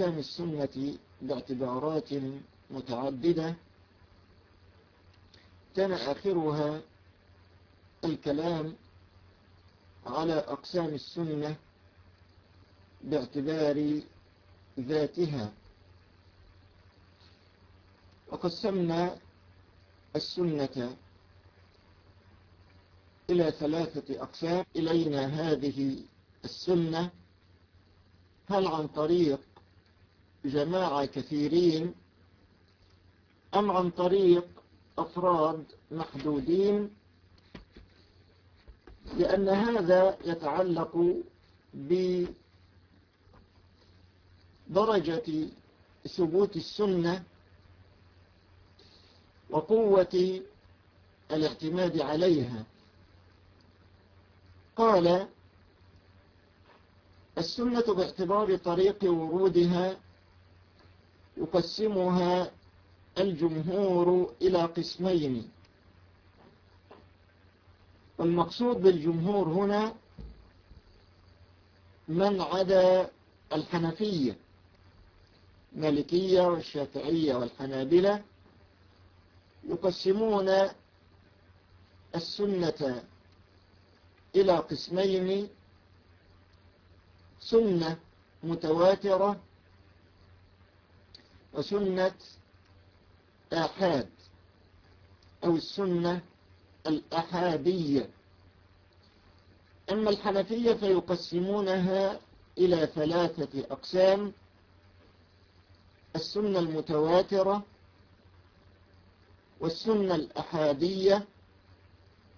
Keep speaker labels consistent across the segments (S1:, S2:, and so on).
S1: أقسام السنة باعتبارات متعددة. كان آخرها الكلام على أقسام السنة باعتبار ذاتها. وقسمنا السنة إلى ثلاثة أقسام. إلينا هذه السنة. هل عن طريق جماعة كثيرين أم عن طريق أفراد محدودين لأن هذا يتعلق بدرجة ثبوت السنة وقوة الاعتماد عليها. قال السنة باعتبار طريق ورودها يقسمها الجمهور إلى قسمين. والمقصود بالجمهور هنا من عدا الحنفية مالكية والشافعية والحنابلة يقسمون السنة إلى قسمين سنة متواترة وسنة آحاد أو السنة الأحادية. أما الحنفية فيقسمونها إلى ثلاثة أقسام السنة المتواترة والسنة الأحادية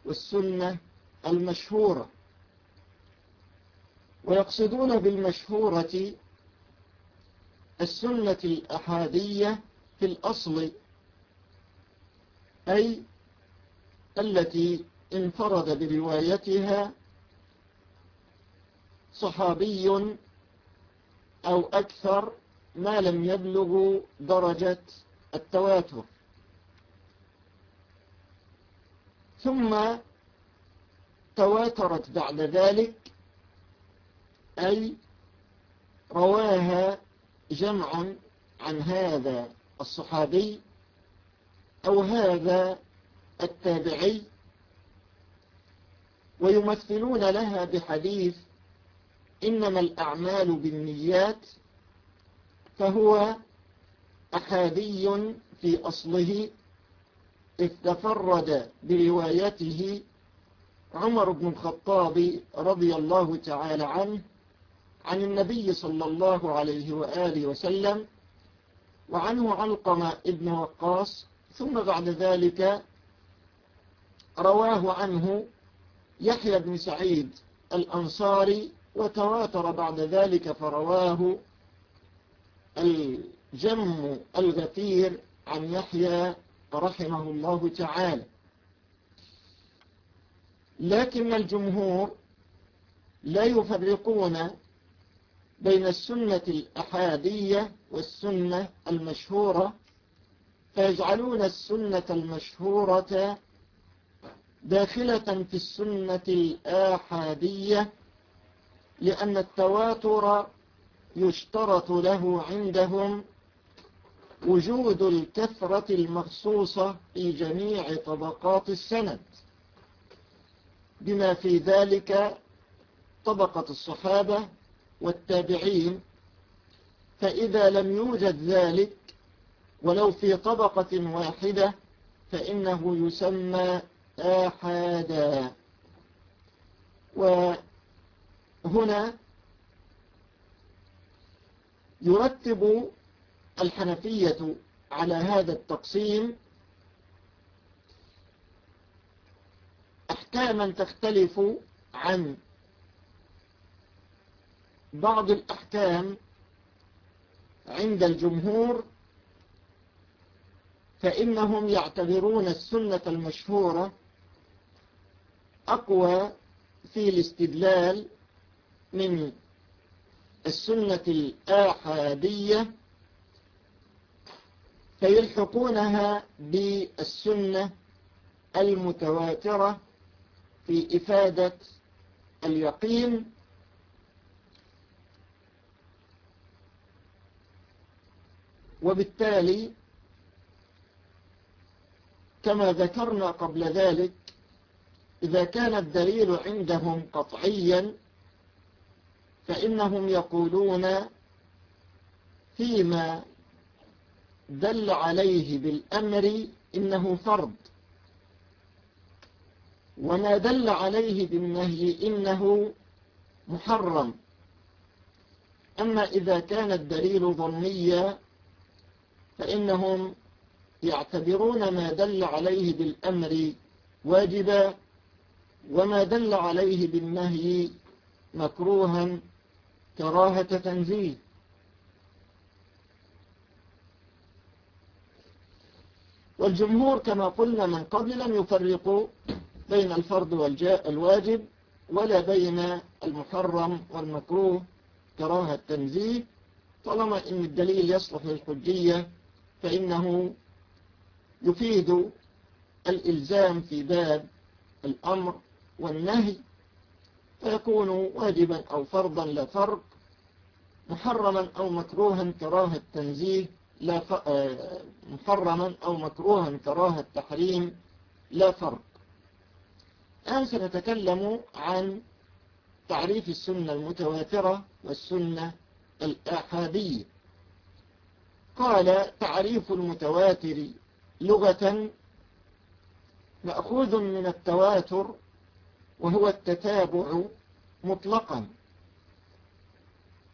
S1: والسنة المشهورة. ويقصدون بالمشهورة السنة الأحادية في الأصل أي التي انفرد بروايتها صحابي أو أكثر ما لم يبلغ درجة التواتر. ثم تواترت بعد ذلك أي رواها جمع عن هذا الصحابي أو هذا التابعي ويمثلون لها بحديث إنما الأعمال بالنيات فهو أحادي في أصله إذ تفرد بروايته عمر بن الخطاب رضي الله تعالى عنه عن النبي صلى الله عليه وآله وسلم وعنه علقم ابن وقاص ثم بعد ذلك رواه عنه يحيى بن سعيد الأنصاري وتواتر بعد ذلك فرواه الجم الغفير عن يحيى رحمه الله تعالى. لكن الجمهور لا يفرقون بين السنة الأحادية والسنة المشهورة فيجعلون السنة المشهورة داخلة في السنة الآحادية لأن التواتر يشترط له عندهم وجود الكثرة المخصوصة في جميع طبقات السند. بما في ذلك طبقة الصحابة والتابعين فإذا لم يوجد ذلك ولو في طبقة واحدة فإنه يسمى آحادا. وهنا يرتب الحنفية على هذا التقسيم أحكاما تختلف عن بعض الأحكام عند الجمهور فإنهم يعتبرون السنة المشهورة أقوى في الاستدلال من السنة الآحادية فيلحقونها بالسنة المتواترة في إفادة اليقين وبالتالي كما ذكرنا قبل ذلك إذا كان الدليل عندهم قطعيا فإنهم يقولون فيما دل عليه بالأمر إنه فرض. وما دل عليه بالنهي إنه محرم. أما إذا كان الدليل ظنيا فإنهم يعتبرون ما دل عليه بالأمر واجبا وما دل عليه بالنهي مكروها كراهة تنزيه. والجمهور كما قلنا من قبل لم يفرقوا بين الفرض والواجب ولا بين المحرم والمكروه كراهة التنزيه طالما إن الدليل يصلح للحجية فإنه يفيد الإلزام في باب الأمر والنهي فيكون واجبا أو فرضا لا فرق محرما أو مكروها كراهة التنزيه لا ف... محرما أو مكروها كراهة التحريم لا فرق. الآن سنتكلم عن تعريف السنة المتواترة والسنة الآحادية قال تعريف المتواتر لغة مأخوذ من التواتر وهو التتابع مطلقا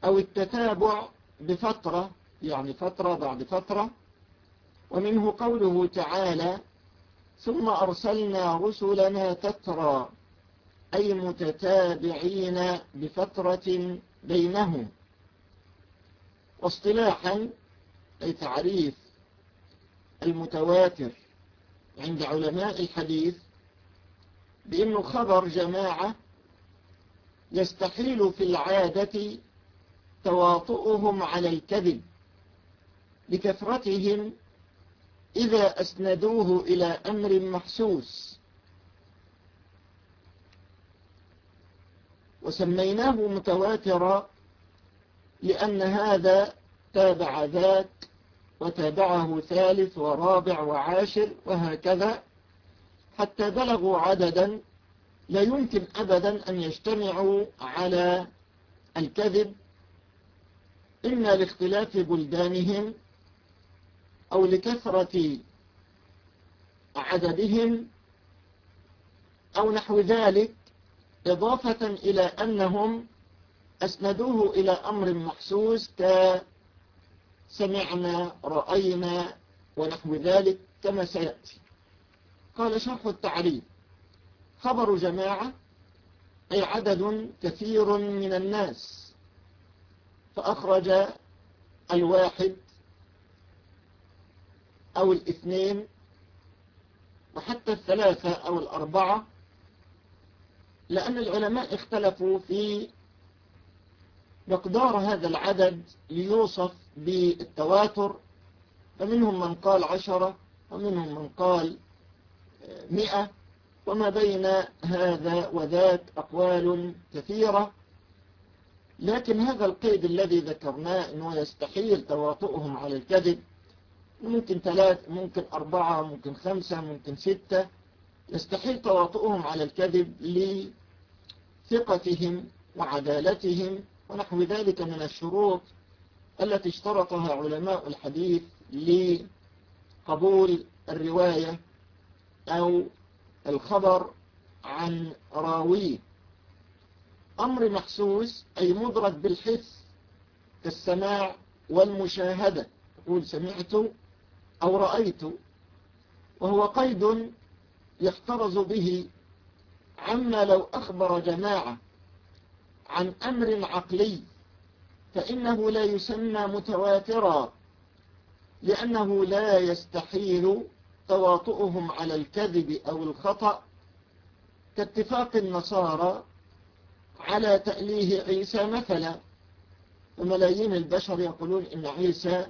S1: أو التتابع بفترة يعني فترة بعد فترة ومنه قوله تعالى ثم أرسلنا رسلنا تترى أي متتابعين بفترة بينهم. واصطلاحا أي تعريف المتواتر عند علماء الحديث بأنه خبر جماعة يستحيل في العادة تواطؤهم على الكذب لكثرتهم إذا أسندوه إلى أمر محسوس. وسميناه متواترا لأن هذا تابع ذاك وتابعه ثالث ورابع وعاشر وهكذا. حتى بلغوا عددا لا يمكن أبدا أن يجتمعوا على الكذب. إما لاختلاف بلدانهم أو لكثرة عددهم أو نحو ذلك إضافة إلى أنهم أسندوه إلى أمر محسوس كسمعنا رأينا ونحو ذلك كما سيأتي. قال شرح التعريف خبر جماعة أي عدد كثير من الناس. فأخرج الواحد أو الاثنين وحتى الثلاثة أو الأربعة لأن العلماء اختلفوا في مقدار هذا العدد ليوصف بالتواتر فمنهم من قال عشرة ومنهم من قال مئة وما بين هذا وذاك أقوال كثيرة. لكن هذا القيد الذي ذكرناه أنه يستحيل تواطؤهم على الكذب. ممكن ثلاث ممكن أربعة ممكن خمسة ممكن ستة. يستحيل تواطؤهم على الكذب لثقتهم وعدالتهم ونحو ذلك من الشروط التي اشترطها علماء الحديث لقبول الرواية أو الخبر عن راويه أمر محسوس أي مدرك بالحس كالسماع والمشاهدة. يقول سمعت أو رأيت. وهو قيد يحترز به عما لو أخبر جماعة. عن أمر عقلي فإنه لا يسمى متواترا لأنه لا يستحيل تواطؤهم على الكذب أو الخطأ. كاتفاق النصارى على تأليه عيسى مثلا وملايين البشر يقولون إن عيسى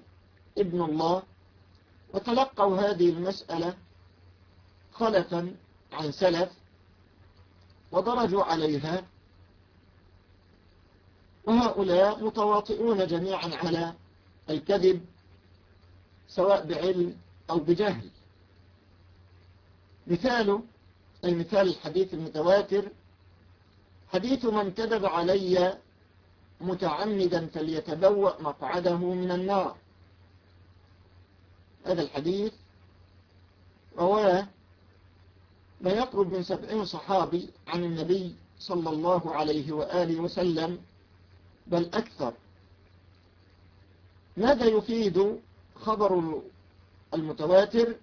S1: ابن الله. وتلقوا هذه المسألة خلفا عن سلف ودرجوا عليها وهؤلاء متواطئون جميعا على الكذب سواء بعلم أو بجهل. مثاله أي مثال الحديث المتواتر حديث من كذب علي متعمدا فليتبوأ مقعده من النار. هذا الحديث رواه ما يقرب من سبعين صحابي عن النبي صلى الله عليه وآله وسلم بل أكثر. ماذا يفيد خبر المتواتر؟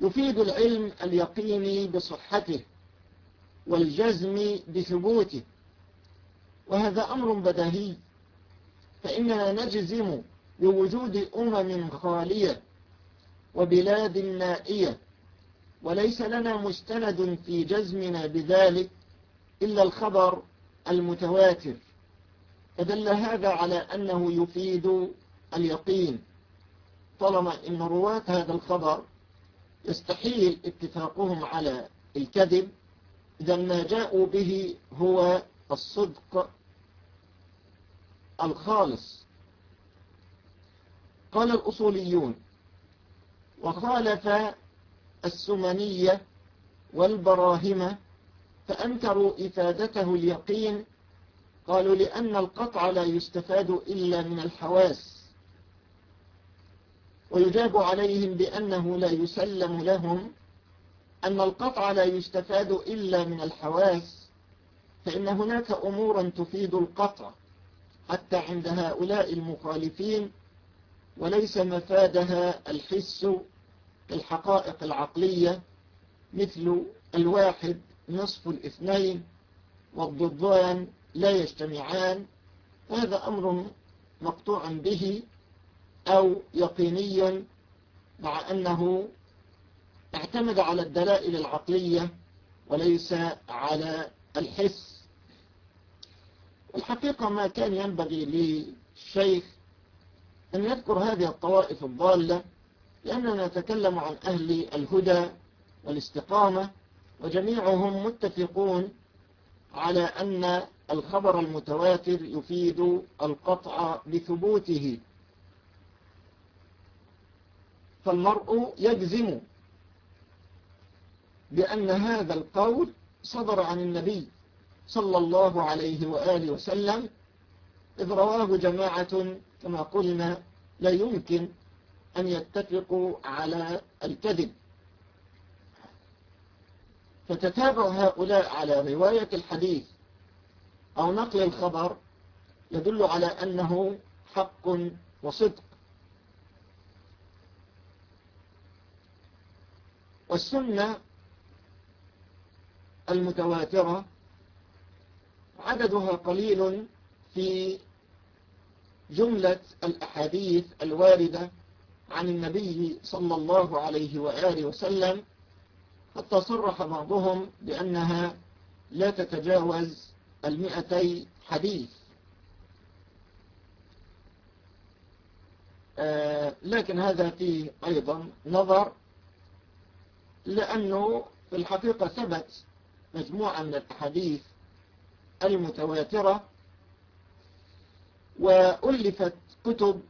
S1: يفيد العلم اليقيني بصحته والجزم بثبوته. وهذا أمر بدهي فإننا نجزم بوجود أمم خالية وبلاد نائية وليس لنا مستند في جزمنا بذلك إلا الخبر المتواتر. فدل هذا على أنه يفيد اليقين. طالما أن رواة هذا الخبر يستحيل اتفاقهم على الكذب إذا ما جاءوا به هو الصدق الخالص. قال الأصوليون وخالف السمنية والبراهمة فأنكروا إفادته اليقين قالوا لأن القطع لا يستفاد إلا من الحواس. ويجاب عليهم بأنه لا يسلم لهم أن القطع لا يستفاد إلا من الحواس فإن هناك أمورا تفيد القطع حتى عند هؤلاء المخالفين وليس مفادها الحس الحقائق العقلية مثل الواحد نصف الاثنين والضدان لا يجتمعان هذا أمر مقطوع به أو يقيني مع أنه اعتمد على الدلائل العقلية وليس على الحس. الحقيقة ما كان ينبغي للشيخ أن يذكر هذه الطوائف الضالة لأننا نتكلم عن أهل الهدى والاستقامة وجميعهم متفقون على أن الخبر المتواتر يفيد القطع بثبوته فالمرء يجزم بأن هذا القول صدر عن النبي صلى الله عليه وآله وسلم إذ رواه جماعة كما قلنا لا يمكن أن يتفقوا على الكذب. فتتابع هؤلاء على رواية الحديث أو نقل الخبر يدل على أنه حق وصدق. والسنة المتواترة عددها قليل في جملة الأحاديث الواردة عن النبي صلى الله عليه وآله وسلم حتى صرح بعضهم بأنها لا تتجاوز المئتي حديث. آه لكن هذا فيه أيضا نظر لأنه في الحقيقة ثبت مجموعة من الأحاديث المتواترة وألفت كتب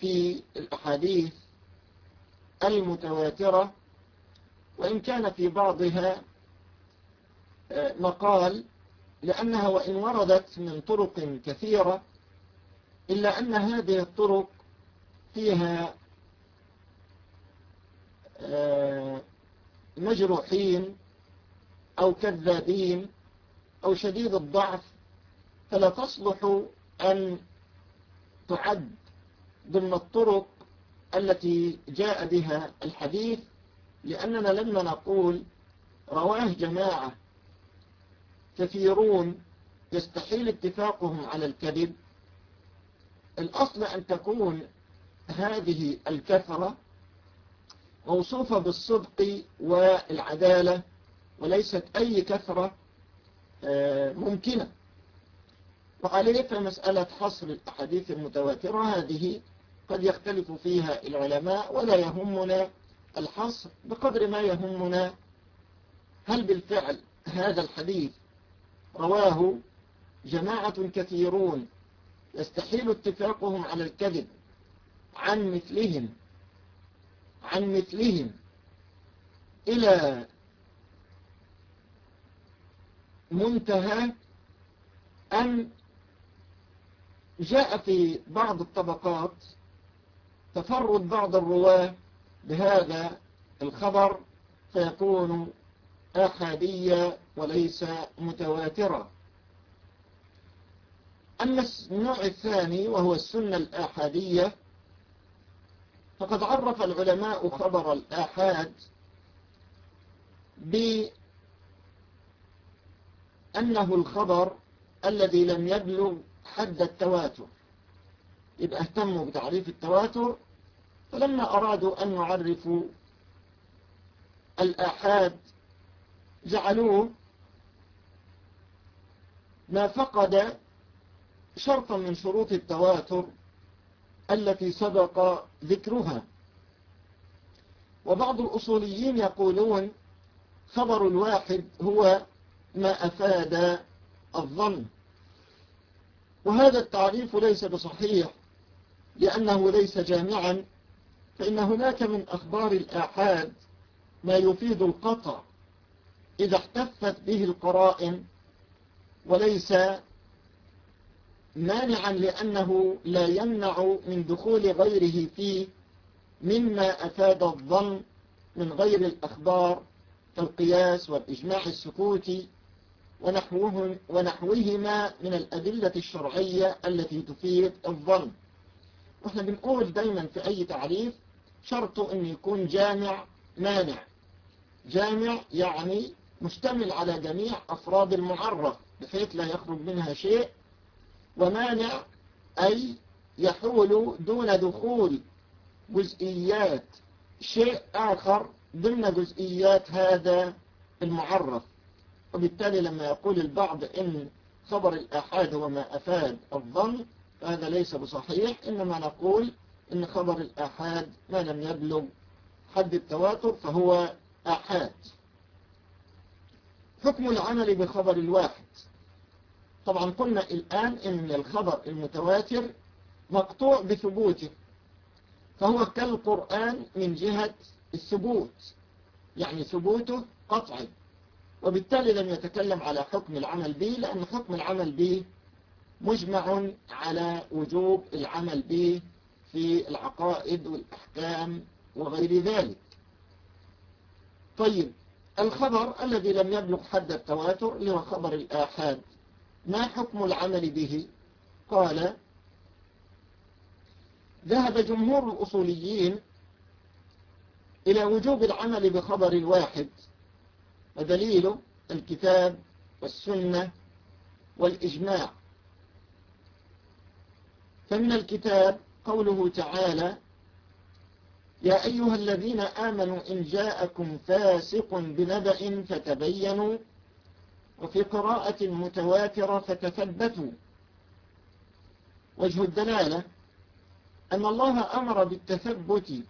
S1: في الأحاديث المتواترة وإن كان في بعضها آه، مقال لأنها وإن وردت من طرق كثيرة إلا أن هذه الطرق فيها آه، مجروحين أو كذابين أو شديد الضعف فلا تصلح أن تعد ضمن الطرق التي جاء بها الحديث لأننا لما نقول رواه جماعة كثيرون يستحيل اتفاقهم على الكذب. الأصل أن تكون هذه الكثرة موصوفة بالصدق والعدالة وليست أي كثرة آه، ممكنة. وعليه فمسألة حصر الأحاديث المتواترة هذه قد يختلف فيها العلماء ولا يهمنا الحصر بقدر ما يهمنا. هل بالفعل هذا الحديث رواه جماعة كثيرون يستحيل اتفاقهم على الكذب عن مثلهم عن مثلهم. إلى منتهى أن جاء في بعض الطبقات تفرد بعض الرواة بهذا الخبر فيكون أحادية وليس متواترة. أما النوع الثاني وهو السنة الآحادية فقد عرف العلماء خبر الآحاد بأنه الخبر الذي لم يبلغ حد التواتر. يبقى اهتموا بتعريف التواتر. فلما أرادوا أن يعرفوا الآحاد جعلوه ما فقد شرطا من شروط التواتر التي سبق ذكرها. وبعض الأصوليين يقولون خبر الواحد هو ما أفاد الظن. وهذا التعريف ليس بصحيح لأنه ليس جامعا فإن هناك من أخبار الآحاد ما يفيد القطع. إذا احتفت به القرائن وليس مانعا لأنه لا يمنع من دخول غيره فيه مما أفاد الظن من غير الأخبار كالقياس والإجماع السكوتي ونحوه ونحوهما من الأدلة الشرعية التي تفيد الظن. وإحنا بنقول دايما في أي تعريف شرطه أن يكون جامع مانع. جامع يعني مشتمل على جميع أفراد المعرف بحيث لا يخرج منها شيء ومانع أي يحول دون دخول جزئيات شيء آخر ضمن جزئيات هذا المعرف وبالتالي لما يقول البعض إن خبر الآحاد هو ما أفاد الظن فهذا ليس بصحيح إنما نقول إن خبر الآحاد ما لم يبلغ حد التواتر فهو آحاد. حكم العمل بخبر الواحد. طبعا قلنا الآن إن الخبر المتواتر مقطوع بثبوته فهو كالقرآن من جهة الثبوت يعني ثبوته قطعي وبالتالي لم يتكلم على حكم العمل به لأن حكم العمل به مجمع على وجوب العمل به في العقائد والأحكام وغير ذلك. طيب الخبر الذي لم يبلغ حد التواتر اللي هو خبر الآحاد. ما حكم العمل به؟ قال ذهب جمهور الأصوليين إلى وجوب العمل بخبر الواحد ودليله الكتاب والسنة والإجماع. فمن الكتاب قوله تعالى يا أيها الذين آمنوا إن جاءكم فاسق بنبأ فتبينوا وفي قراءة متواترة فتثبتوا. وجه الدلالة أن الله أمر بالتثبت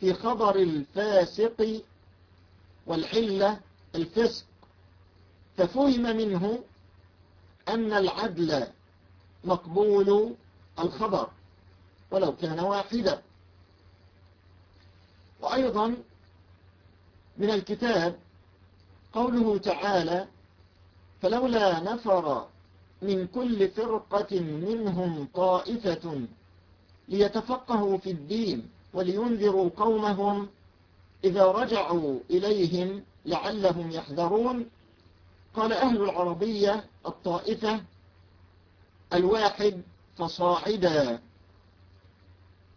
S1: في خبر الفاسق والعلة الفسق. ففهم منه أن العدل مقبول الخبر ولو كان واحدا. وأيضا من الكتاب قوله تعالى فلولا نفر من كل فرقة منهم طائفة ليتفقهوا في الدين ولينذروا قومهم إذا رجعوا إليهم لعلهم يحذرون. قال أهل العربية الطائفة الواحد فصاعدا.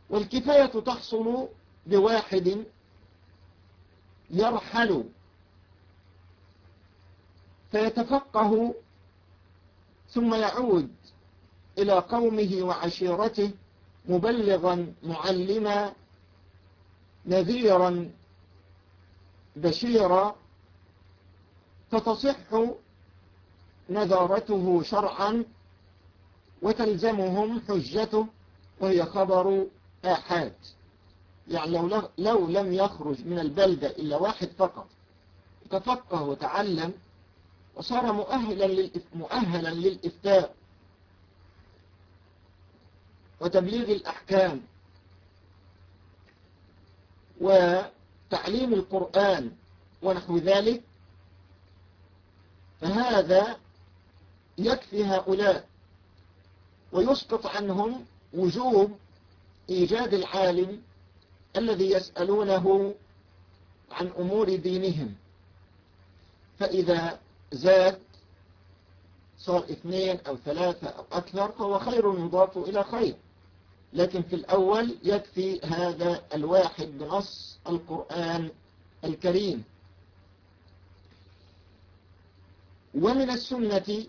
S1: والكفاية تحصل بواحد يرحل فيتفقه ثم يعود إلى قومه وعشيرته مبلغا معلما نذيرا بشيرا فتصح نذارته شرعا وتلزمهم حجته وهي خبر آحاد. يعني لو, لو لم يخرج من البلدة إلا واحد فقط تفقه وتعلم وصار مؤهلا مؤهلا للإفتاء وتبليغ الأحكام وتعليم القرآن ونحو ذلك فهذا يكفي هؤلاء ويسقط عنهم وجوب إيجاد العالم الذي يسألونه عن أمور دينهم. فإذا زاد صار اثنين أو ثلاثة أو أكثر فهو خير يضاف إلى خير. لكن في الأول يكفي هذا الواحد بنص القرآن الكريم. ومن السنة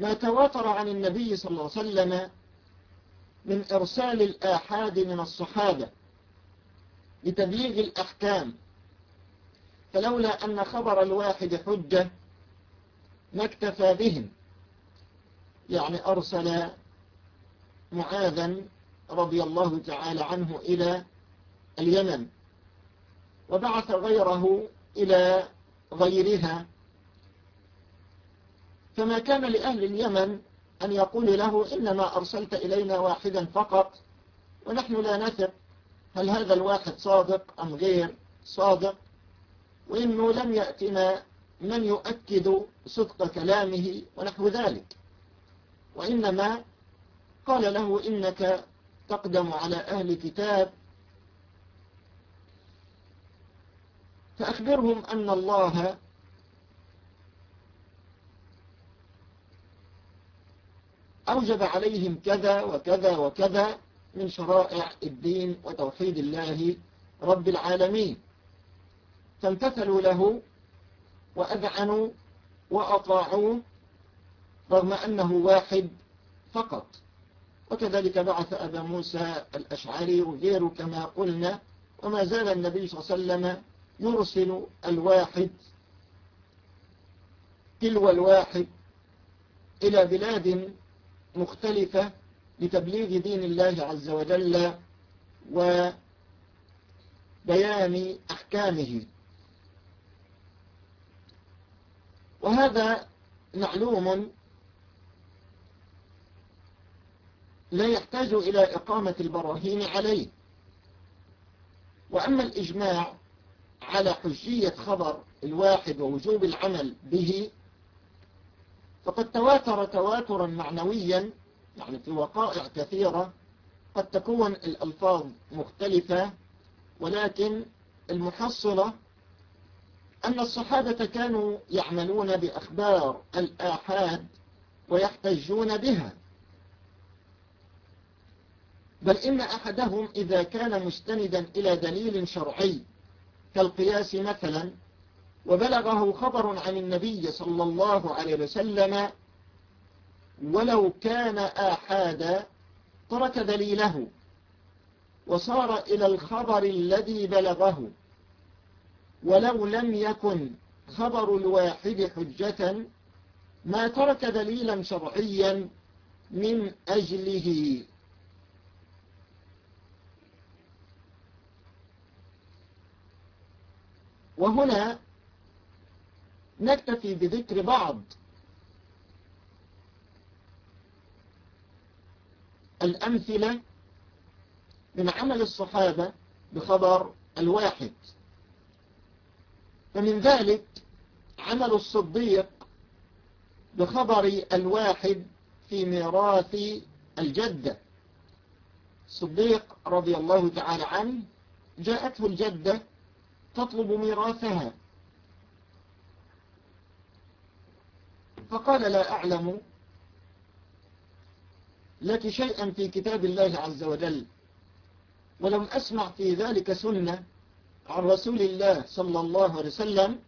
S1: ما تواتر عن النبي صلى الله عليه وسلم من إرسال الآحاد من الصحابة. لتبليغ الأحكام. فلولا أن خبر الواحد حجة ما اكتفى بهم. يعني أرسل معاذا رضي الله تعالى عنه إلى اليمن وبعث غيره إلى غيرها. فما كان لأهل اليمن أن يقول له إنما أرسلت إلينا واحدا فقط ونحن لا نثق. هل هذا الواحد صادق أم غير صادق؟ وإنه لم يأتنا من يؤكد صدق كلامه ونحو ذلك. وإنما قال له إنك تقدم على أهل كتاب. فأخبرهم أن الله أوجب عليهم كذا وكذا وكذا من شرائع الدين وتوحيد الله رب العالمين. فامتثلوا له وأذعنوا وأطاعوا رغم أنه واحد فقط. وكذلك بعث أبا موسى الأشعري وغيره كما قلنا وما زال النبي صلى الله عليه وسلم يرسل الواحد تلو الواحد إلى بلاد مختلفة لتبليغ دين الله عز وجل وبيان أحكامه. وهذا معلوم لا يحتاج إلى إقامة البراهين عليه. وأما الإجماع على حجية خبر الواحد ووجوب العمل به فقد تواتر تواترا معنويا يعني في وقائع كثيرة قد تكون الألفاظ مختلفة ولكن المحصلة أن الصحابة كانوا يعملون بأخبار الآحاد ويحتجون بها. بل إن أحدهم إذا كان مستندا إلى دليل شرعي كالقياس مثلا وبلغه خبر عن النبي صلى الله عليه وسلم ولو كان آحادا ترك دليله وصار إلى الخبر الذي بلغه. ولو لم يكن خبر الواحد حجة ما ترك دليلا شرعيا من أجله. وهنا نكتفي بذكر بعض الأمثلة من عمل الصحابة بخبر الواحد. فمن ذلك عمل الصديق بخبر الواحد في ميراث الجدة. الصديق رضي الله تعالى عنه جاءته الجدة تطلب ميراثها. فقال لا أعلم لك شيئا في كتاب الله عز وجل. ولم أسمع في ذلك سنة عن رسول الله صلى الله عليه وسلم.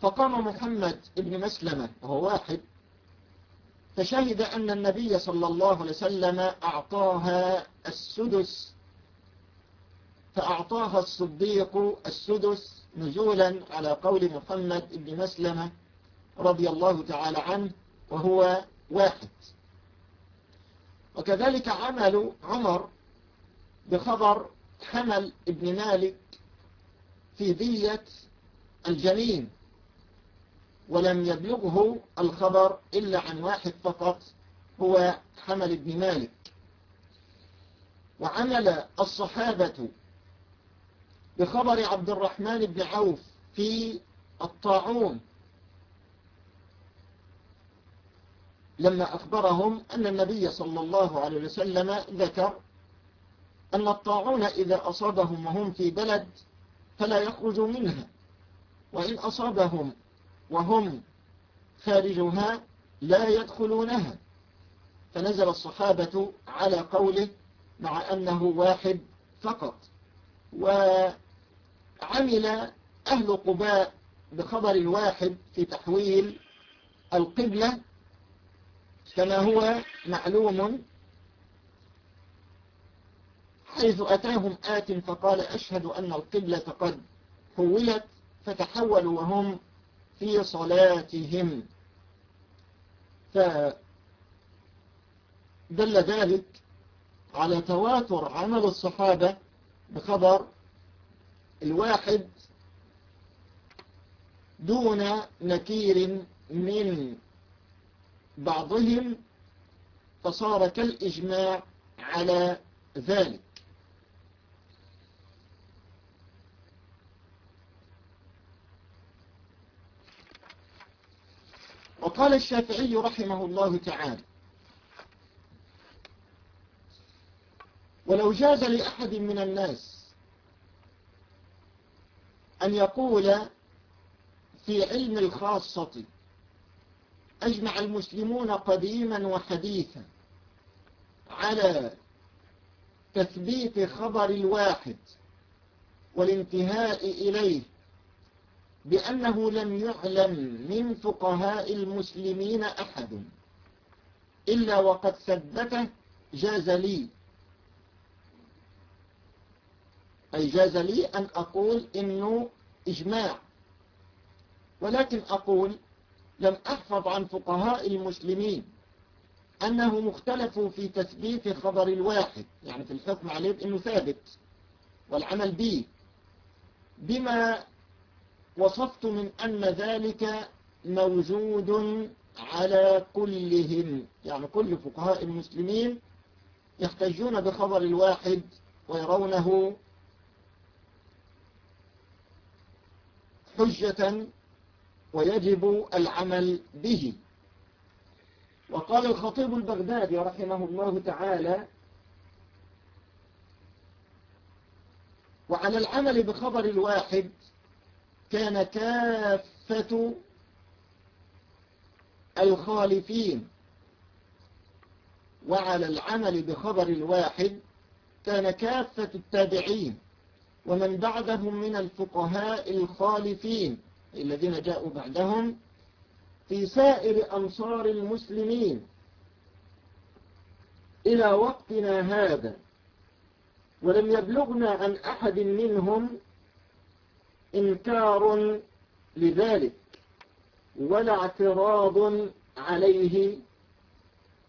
S1: فقام محمد بن مسلمة وهو واحد فشهد أن النبي صلى الله عليه وسلم أعطاها السدس. فأعطاها الصديق السدس نزولا على قول محمد بن مسلمة رضي الله تعالى عنه وهو واحد. وكذلك عمل عمر بخبر حمل ابن مالك في دية الجنين ولم يبلغه الخبر إلا عن واحد فقط هو حمل ابن مالك. وعمل الصحابة بخبر عبد الرحمن بن عوف في الطاعون. لما أخبرهم أن النبي صلى الله عليه وسلم ذكر أن الطاعون إذا أصابهم وهم في بلد فلا يخرجوا منها وإن أصابهم وهم خارجها لا يدخلونها. فنزل الصحابة على قوله مع أنه واحد فقط. وعمل أهل قباء بخبر الواحد في تحويل القبلة كما هو معلوم حيث أتاهم آت فقال أشهد أن القبلة قد حولت فتحولوا وهم في صلاتهم. فدل ذلك على تواتر عمل الصحابة بخبر الواحد دون نكير من بعضهم فصار كالإجماع على ذلك. وقال الشافعي رحمه الله تعالى ولو جاز لأحد من الناس أن يقول في علم الخاصة أجمع المسلمون قديما وحديثا على تثبيت خبر الواحد والانتهاء إليه بأنه لم يعلم من فقهاء المسلمين أحد إلا وقد ثبته جاز لي. أي جاز لي أن أقول إنه إجماع ولكن أقول لم أحفظ عن فقهاء المسلمين أنه مختلف في تثبيت خبر الواحد يعني في الحكم عليه بأنه ثابت والعمل به. بما وصفت من أن ذلك موجود على كلهم يعني كل فقهاء المسلمين يحتجون بخبر الواحد ويرونه حجة ويجب العمل به. وقال الخطيب البغدادي رحمه الله تعالى وعلى العمل بخبر الواحد كان كافة الخالفين وعلى العمل بخبر الواحد كان كافة التابعين ومن بعدهم من الفقهاء الخالفين. الذين جاءوا بعدهم في سائر أنصار المسلمين إلى وقتنا هذا ولم يبلغنا عن أحد منهم إنكار لذلك ولا اعتراض عليه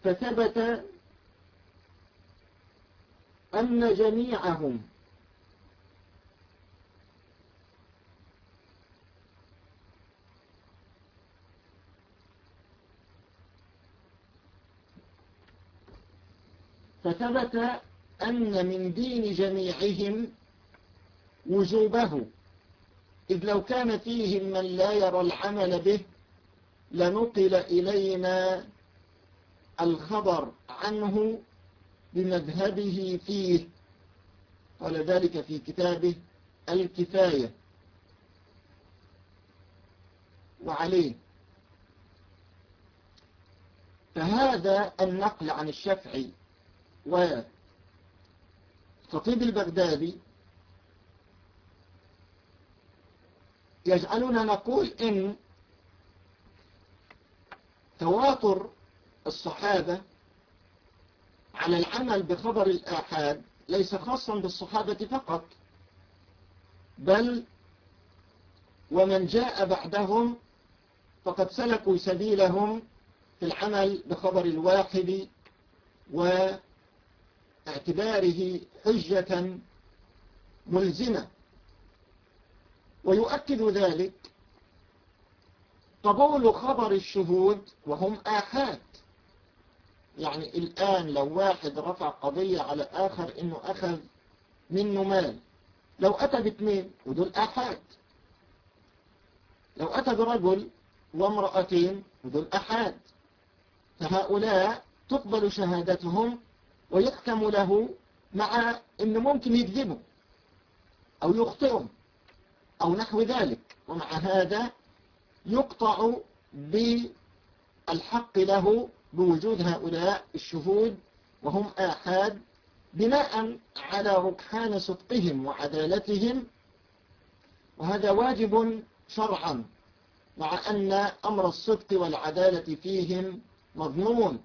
S1: فثبت أن جميعهم فثبت أن من دين جميعهم وجوبه. إذ لو كان فيهم من لا يرى العمل به لنقل إلينا الخبر عنه بمذهبه فيه. قال ذلك في كتابه الكفاية. وعليه. فهذا النقل عن الشافعي وخطيب البغدادي يجعلنا نقول إن تواتر الصحابة على العمل بخبر الآحاد ليس خاصا بالصحابة فقط بل ومن جاء بعدهم فقد سلكوا سبيلهم في العمل بخبر الواحد واعتباره حجة ملزمة. ويؤكد ذلك قبول خبر الشهود وهم آحاد. يعني الآن لو واحد رفع قضية على آخر إنه أخذ منه مال لو أتى باثنين ودول أحد لو أتى برجل وامرأتين ودول أحد فهؤلاء تقبل شهادتهم ويحكم له مع أنه ممكن يكذبوا أو يخطئوا أو نحو ذلك. ومع هذا يقطع بالحق له بوجود هؤلاء الشهود وهم آحاد بناء على ركحان صدقهم وعدالتهم. وهذا واجب شرعا مع أن أمر الصدق والعدالة فيهم مضمون.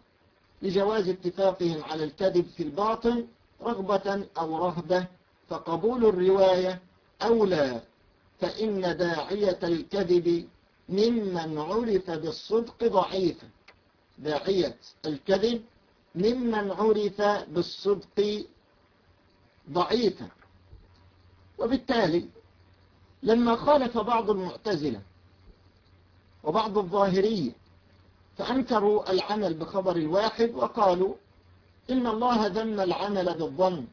S1: لجواز اتفاقهم على الكذب في الباطن رغبة أو رهبة فقبول الرواية أولى فإن داعية الكذب ممن عرف بالصدق ضعيفا داعية الكذب ممن عرف بالصدق ضعيفا وبالتالي لما خالف بعض المعتزلة وبعض الظاهرية فأنكروا العمل بخبر الواحد وقالوا إن الله ذم العمل بالظن.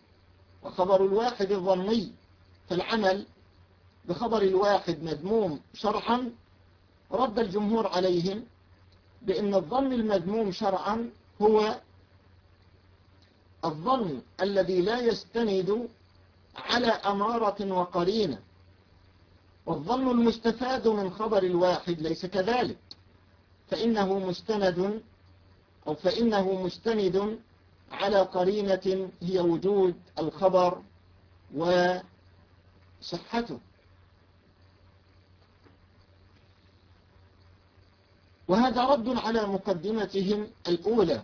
S1: وخبر الواحد الظني فالعمل بخبر الواحد مذموم شرعا. رد الجمهور عليهم بأن الظن المذموم شرعا هو الظن الذي لا يستند على أمارة وقرينة. والظن المستفاد من خبر الواحد ليس كذلك. فإنه مستند أو فإنه مستند على قرينة هي وجود الخبر وصحته. وهذا رد على مقدمتهم الأولى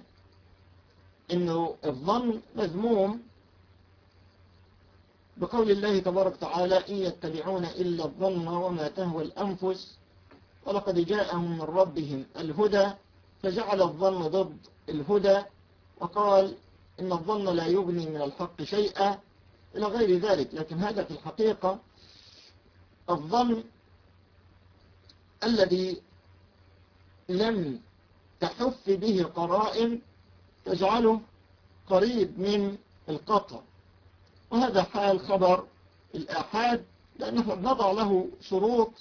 S1: إنه الظن مذموم بقول الله تبارك وتعالى إن يتبعون إلا الظن وما تهوى الأنفس ولقد جاءهم من ربهم الهدى فجعل الظن ضد الهدى وقال إن الظن لا يغني من الحق شيئا إلى غير ذلك. لكن هذا في الحقيقة الظن الذي لم تحف به قرائن تجعله قريب من القطع. وهذا حال خبر الآحاد لأنه نضع له شروط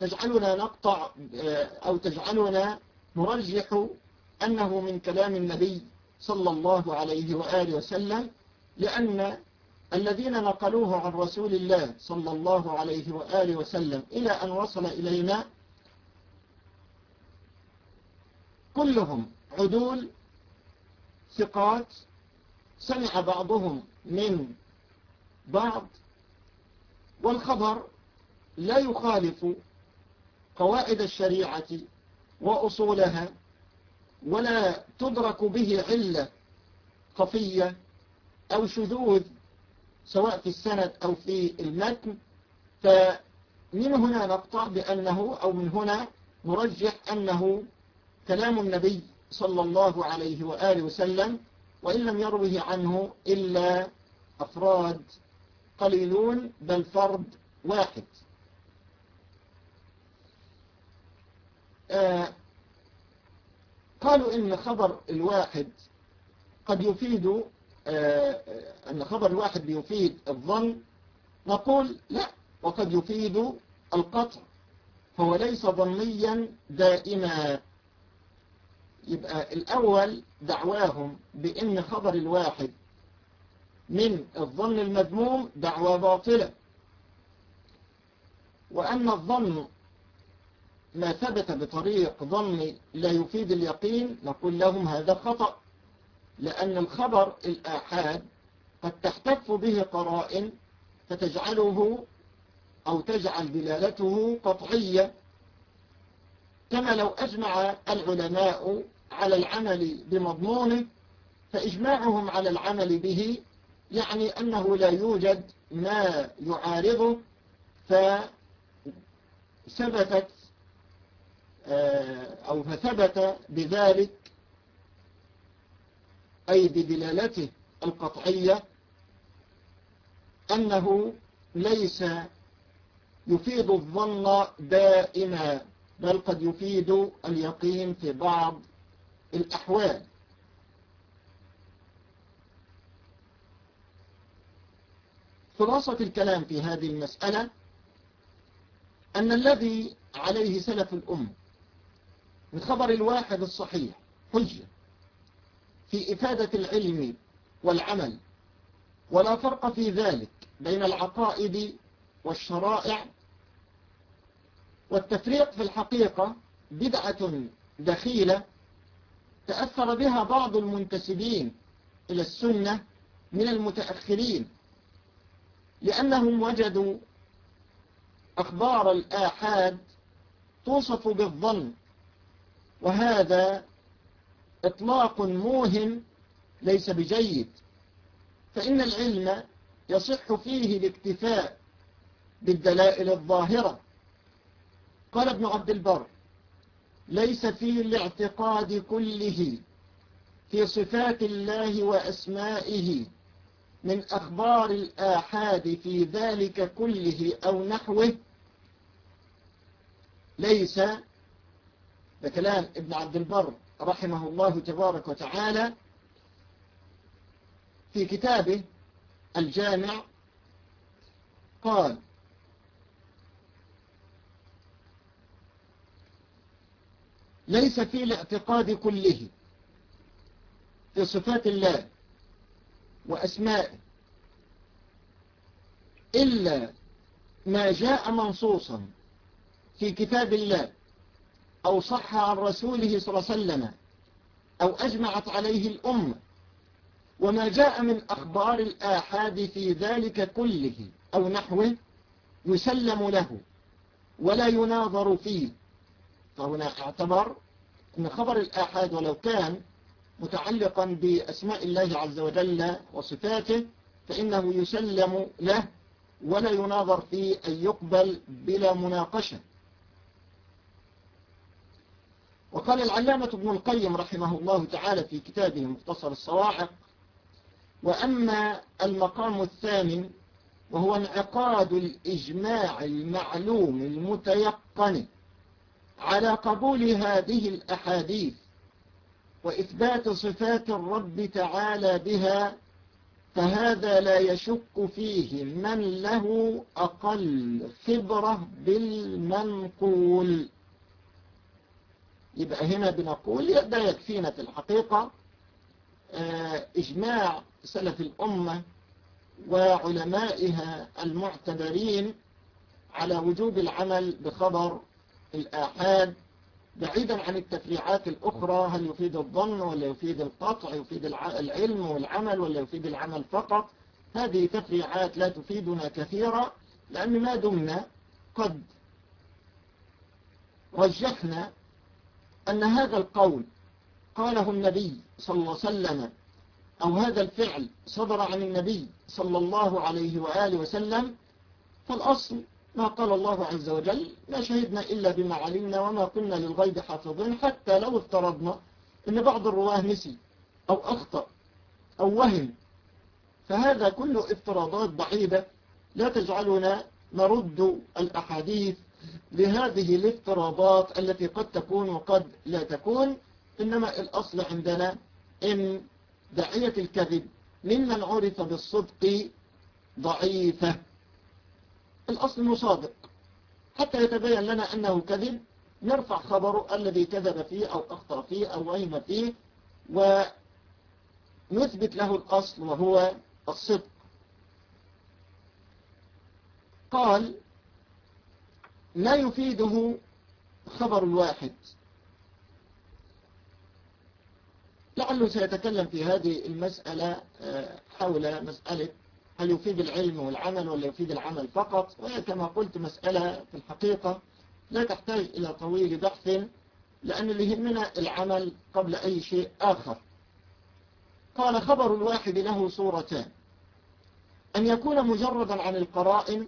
S1: تجعلنا نقطع أو تجعلنا نرجح أنه من كلام النبي صلى الله عليه وآله وسلم لأن الذين نقلوه عن رسول الله صلى الله عليه وآله وسلم إلى أن وصل إلينا كلهم عدول ثقات سمع بعضهم من بعض والخبر لا يخالف قواعد الشريعة وأصولها ولا تدرك به علة خفية أو شذوذ سواء في السند أو في المتن. فمن هنا نقطع بأنه أو من هنا نرجح أنه كلام النبي صلى الله عليه وآله وسلم وإن لم يروه عنه إلا أفراد قليلون بل فرد واحد. قالوا إن خبر الواحد قد يفيد آه أن خبر الواحد بيفيد الظن نقول لا وقد يفيد القطع هو ليس ظنيا دائما. يبقى الأول دعواهم بأن خبر الواحد من الظن المذموم دعوة باطلة وأن الظن ما ثبت بطريق ظن لا يفيد اليقين نقول لهم هذا خطأ لأن الخبر الآحاد قد تحتف به قرائن فتجعله أو تجعل دلالته قطعية. كما لو أجمع العلماء على العمل بمضمونه فإجماعهم على العمل به يعني أنه لا يوجد ما يعارضه فثبتت أو فثبت بذلك أي بدلالته القطعية أنه ليس يفيد الظن دائما بل قد يفيد اليقين في بعض الأحوال. خلاصة الكلام في هذه المسألة أن الذي عليه سلف الأمة من خبر الواحد الصحيح حجة. في إفادة العلم والعمل ولا فرق في ذلك بين العقائد والشرائع. والتفريق في الحقيقة بدعة دخيلة تأثر بها بعض المنتسبين إلى السنة من المتأخرين لأنهم وجدوا أخبار الآحاد توصف بالظن وهذا إطلاق موهم ليس بجيد فإن العلم يصح فيه الاكتفاء بالدلائل الظاهرة. قال ابن عبد البر ليس في الاعتقاد كله في صفات الله وأسمائه من أخبار الآحاد في ذلك كله أو نحوه ليس بكلام ابن عبد البر رحمه الله تبارك وتعالى في كتابه الجامع قال ليس في الاعتقاد كله في صفات الله وأسمائه إلا ما جاء منصوصا في كتاب الله أو صح عن رسوله صلى الله عليه وسلم أو أجمعت عليه الأمة. وما جاء من أخبار الآحاد في ذلك كله أو نحوه يسلم له ولا يناظر فيه. فهنا اعتبر أن خبر الآحاد ولو كان متعلقا بأسماء الله عز وجل وصفاته فإنه يسلم له ولا يناظر فيه أن يقبل بلا مناقشة. وقال العلامة ابن القيم رحمه الله تعالى في كتابه مختصر الصواعق وأما المقام الثامن وهو انعقاد الإجماع المعلوم المتيقن على قبول هذه الأحاديث وإثبات صفات الرب تعالى بها فهذا لا يشك فيه من له أقل خبرة بالمنقول. يبقى هنا بنقول ده يكفينا في الحقيقة إجماع سلف الأمة وعلمائها المعتبرين على وجوب العمل بخبر الآحاد بعيدا عن التفريعات الأخرى هل يفيد الظن ولا يفيد القطع يفيد العلم والعمل ولا يفيد العمل فقط؟ هذه تفريعات لا تفيدنا كثيرا لأن ما دمنا قد رجحنا أن هذا القول قاله النبي صلى الله عليه وسلم أو هذا الفعل صدر عن النبي صلى الله عليه وآله وسلم فالأصل ما قال الله عز وجل لا شهدنا إلا بما علمنا وما كنا للغيب حافظين حتى لو افترضنا أن بعض الرواة نسي أو أخطأ أو وهم فهذا كله افتراضات بعيدة لا تجعلنا نرد الأحاديث لهذه الافتراضات التي قد تكون وقد لا تكون إنما الأصل عندنا إن داعية الكذب ممن عرف بالصدق ضعيفة. الأصل مصادق. حتى يتبين لنا أنه كذب نرفع خبره الذي كذب فيه أو أخطأ فيه أو وهم فيه ونثبت له الأصل وهو الصدق. قال لا يفيده خبر الواحد لعله سيتكلم في هذه المسألة حول مسألة هل يفيد العلم والعمل ولا يفيد العمل فقط. وهي كما قلت مسألة في الحقيقة لا تحتاج إلى طويل بحث لأن اللي يهمنا العمل قبل أي شيء آخر. قال خبر الواحد له صورتان أن يكون مجردا عن القرائن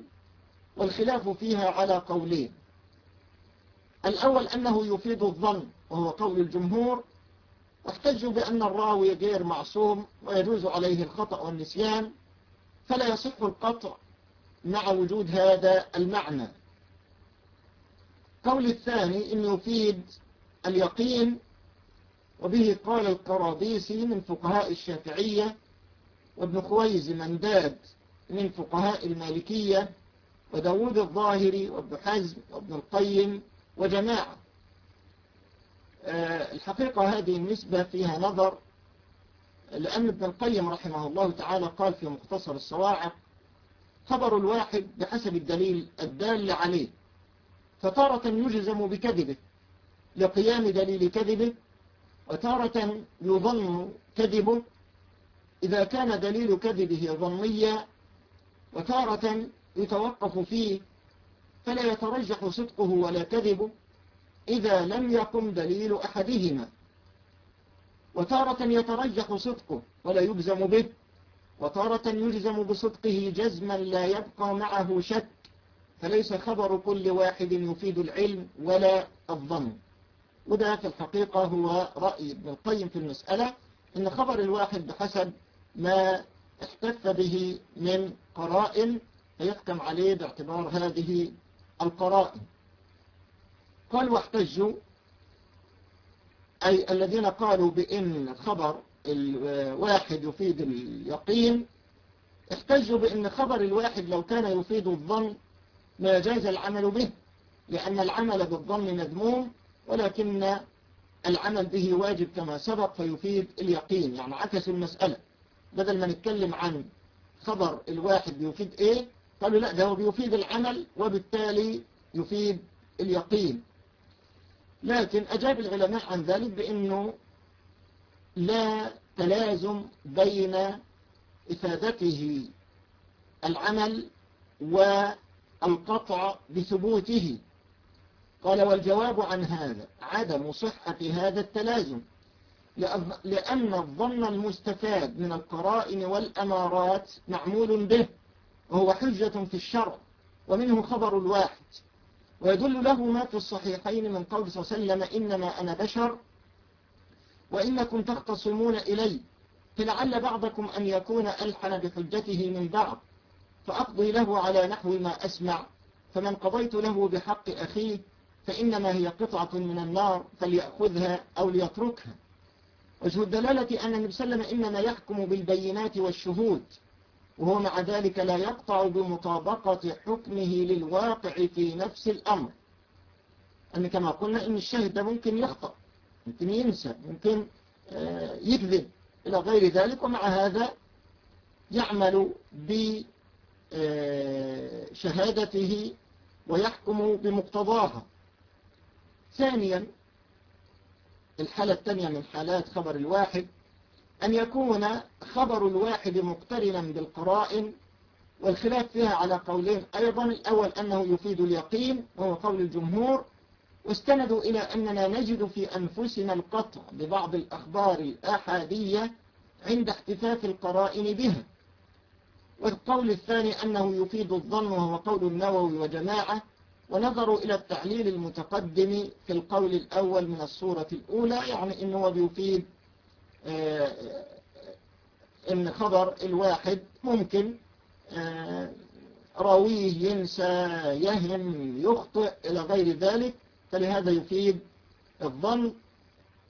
S1: والخلاف فيها على قولين. الأول أنه يفيد الظن وهو قول الجمهور واحتجوا بأن الراوي غير معصوم ويجوز عليه الخطأ والنسيان فلا يصح القطع مع وجود هذا المعنى. قول الثاني أن يفيد اليقين وبه قال القرابيسي من فقهاء الشافعية وابن خويز منداد من فقهاء المالكية وداود الظاهري وابن حزم وابن القيم وجماعة. الحقيقة هذه النسبة فيها نظر لأن ابن القيم رحمه الله تعالى قال في مختصر الصواعق خبر الواحد بحسب الدليل الدال عليه فتارة يجزم بكذبه لقيام دليل كذبه وتارة يظن كذبه إذا كان دليل كذبه ظنيا وتارة يتوقف فيه فلا يترجح صدقه ولا كذبه إذا لم يقم دليل أحدهما. وتارة يترجح صدقه ولا يجزم به وتارة يجزم بصدقه جزما لا يبقى معه شك فليس خبر كل واحد يفيد العلم ولا الظن. وده في الحقيقة هو رأي ابن القيم في المسألة إن خبر الواحد بحسب ما احتف به من قرائن فيحكم عليه باعتبار هذه القرائن. قال واحتجوا أي الذين قالوا بأن خبر الواحد يفيد اليقين احتجوا بأن خبر الواحد لو كان يفيد الظن ما جاز العمل به لأن العمل بالظن مذموم ولكن العمل به واجب كما سبق فيفيد اليقين. يعني عكس المسألة بدل ما نتكلم عن خبر الواحد بيفيد إيه؟ قالوا لا ده هو بيفيد العمل وبالتالي يفيد اليقين. لكن أجاب العلماء عن ذلك بأنه لا تلازم بين إفادته العمل والقطع بثبوته. قال والجواب عن هذا عدم صحة هذا التلازم لأن الظن المستفاد من القرائن والأمارات معمول به. وهو حجة في الشرع ومنه خبر الواحد. ويدل له ما في الصحيحين من قول صلى الله عليه وسلم إنما أنا بشر وإنكم تختصمون إلي فلعل بعضكم أن يكون ألحن بحجته من بعض فأقضي له على نحو ما أسمع فمن قضيت له بحق أخيه فإنما هي قطعة من النار فليأخذها أو ليتركها. وجه الدلالة أن النبي صلى الله عليه وسلم إنما يحكم بالبينات والشهود. وهو مع ذلك لا يقطع بمطابقة حكمه للواقع في نفس الأمر. أن كما قلنا إن الشاهد ده ممكن يخطأ ممكن ينسى ممكن يكذب إلى غير ذلك ومع هذا يعمل بشهادته ويحكم بمقتضاها. ثانيا الحالة الثانية من حالات خبر الواحد أن يكون خبر الواحد مقترنا بالقرائن والخلاف فيها على قولين. أيضا الأول أنه يفيد اليقين وهو قول الجمهور واستندوا إلى أننا نجد في أنفسنا القطع ببعض الأخبار الآحادية عند احتفاف القرائن بها. والقول الثاني أنه يفيد الظن وهو قول النووي وجماعة ونظروا إلى التعليل المتقدم في القول الأول من الصورة الأولى يعني أنه بيفيد إن خبر الواحد ممكن راويه ينسى يهم يخطئ إلى غير ذلك فلهذا يفيد الظن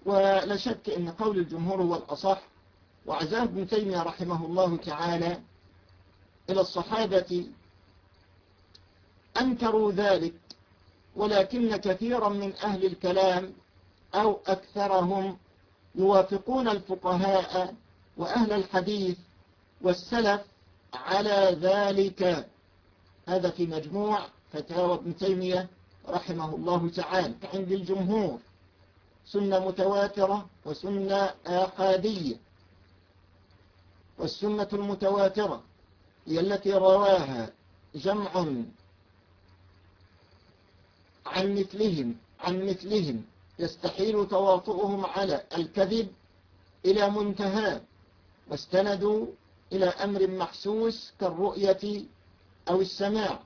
S1: ولا شك أن قول الجمهور هو الأصح. وعزاه ابن تيمية رحمه الله تعالى إلى الصحابة أنكروا ذلك ولكن كثيرا من أهل الكلام أو أكثرهم يوافقون الفقهاء وأهل الحديث والسلف على ذلك. هذا في مجموع فتاوى ابن تيمية رحمه الله تعالى عند الجمهور. سنة متواترة وسنة آحادية والسنة المتواترة هي التي رواها جمع عن مثلهم عن مثلهم. يستحيل تواطؤهم على الكذب إلى منتهى واستندوا إلى أمر محسوس كالرؤية أو السماع.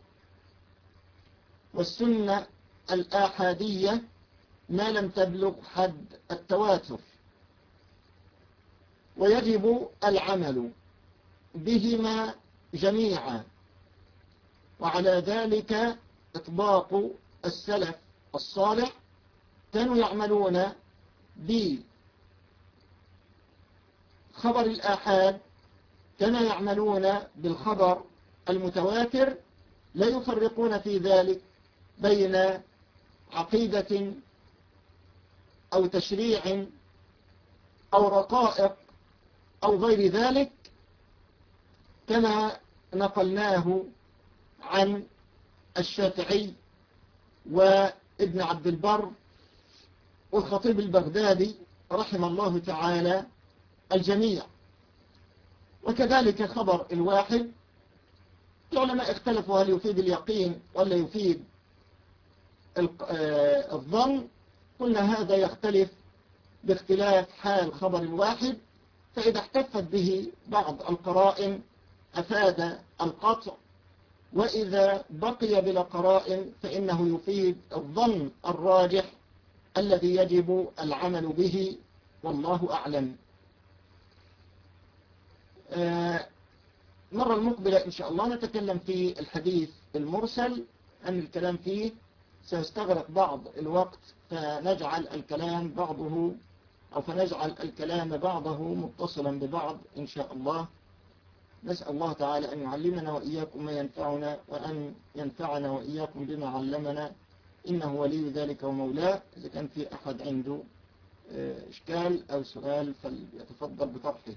S1: والسنة الآحادية ما لم تبلغ حد التواتر. ويجب العمل بهما جميعا. وعلى ذلك إطباق السلف الصالح كانوا يعملون بخبر الآحاد كما يعملون بالخبر المتواتر لا يفرقون في ذلك بين عقيدة أو تشريع أو رقائق أو غير ذلك كما نقلناه عن الشافعي وابن عبد البر والخطيب البغدادي رحم الله تعالى الجميع. وكذلك خبر الواحد العلماء اختلفوا هل يفيد اليقين ولا يفيد الظن قلنا هذا يختلف باختلاف حال خبر الواحد فإذا احتفت به بعض القرائن أفاد القطع. وإذا بقي بلا قرائن فإنه يفيد الظن الراجح الذي يجب العمل به والله أعلم. مرة المقبلة إن شاء الله نتكلم في الحديث المرسل أن الكلام فيه سيستغرق بعض الوقت فنجعل الكلام بعضه أو فنجعل الكلام بعضه متصلا ببعض إن شاء الله. نسأل الله تعالى أن يعلمنا وإياكم ما ينفعنا وأن ينفعنا وإياكم بما علمنا. إنه ولي ذلك ومولاه. إذا كان في أحد عنده إشكال أو سؤال فليتفضل بطرحه.